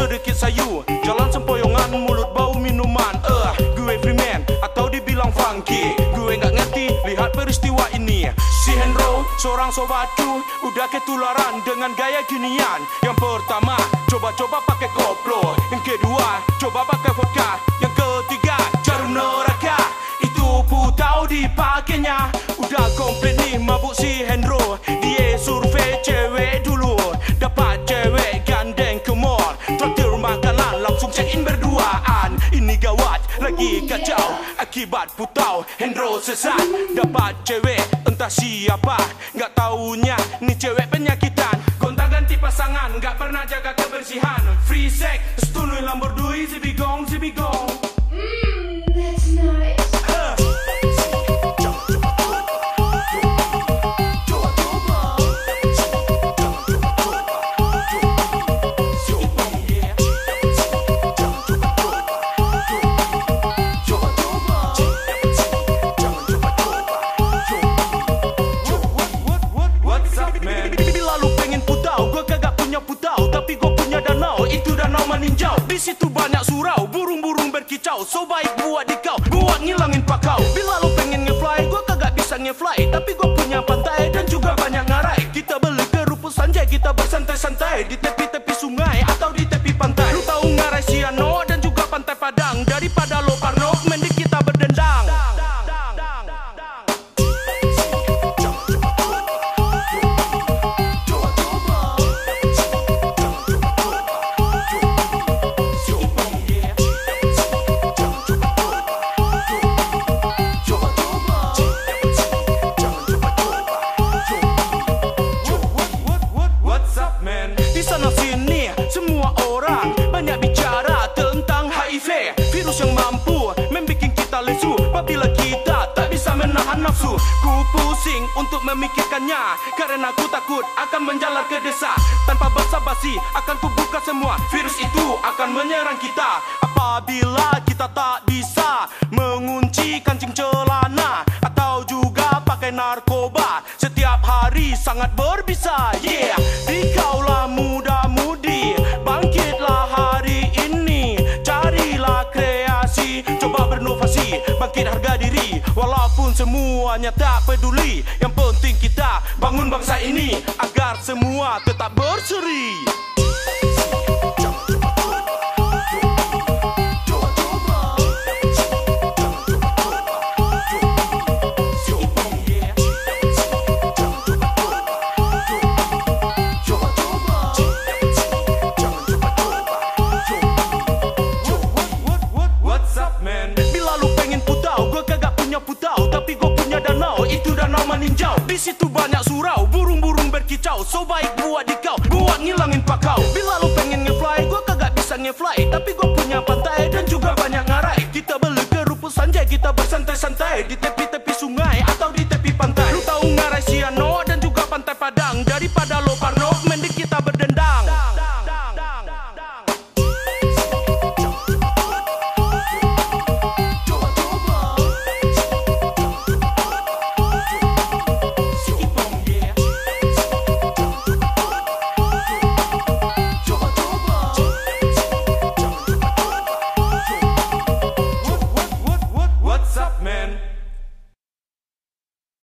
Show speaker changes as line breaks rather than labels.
sedikit sayu Jalan sempoyongan mulut bau minuman. Eh uh, gue freeman atau dibilang funky. Gue gak ngerti lihat peristiwa ini. Si Hendro seorang sobatku Udah ketularan dengan gaya ginian. Yang pertama coba-coba pakai koplo. Yang kedua coba pakai vodka. Yang ketiga Akibat putau Henro sesat. Dapat cewek entah siapa. Nggak taunya nih cewek penyakitan. Gonta ganti pasangan Nggak pernah jaga kebersihan meninjau Di situ banyak surau, burung-burung berkicau. So baik buat di kau, buat ngilangin pakau. Bila lu pengen ngefly, gua kagak bisa ngefly. Tapi gua punya pantai dan juga banyak ngarai. Kita beli ke rumput sanjay, kita bersantai-santai Di tepi-tepi sungai nafsu Ku pusing untuk memikirkannya Karena ku takut akan menjalar ke desa. Tanpa basa-basi akan ku buka semua. Virus itu akan menyerang kita. Apabila kita tak bisa mengunci kancing celana Atau juga pakai narkoba Setiap hari sangat berbisa. Yeah, dikaulah Walaupun semuanya tak peduli. Yang penting kita bangun bangsa ini Agar semua tetap berseri berkicau So baik buat di kau, buat ngilangin pakau. Bila lu pengen ngefly, gua kagak bisa ngefly. Tapi gua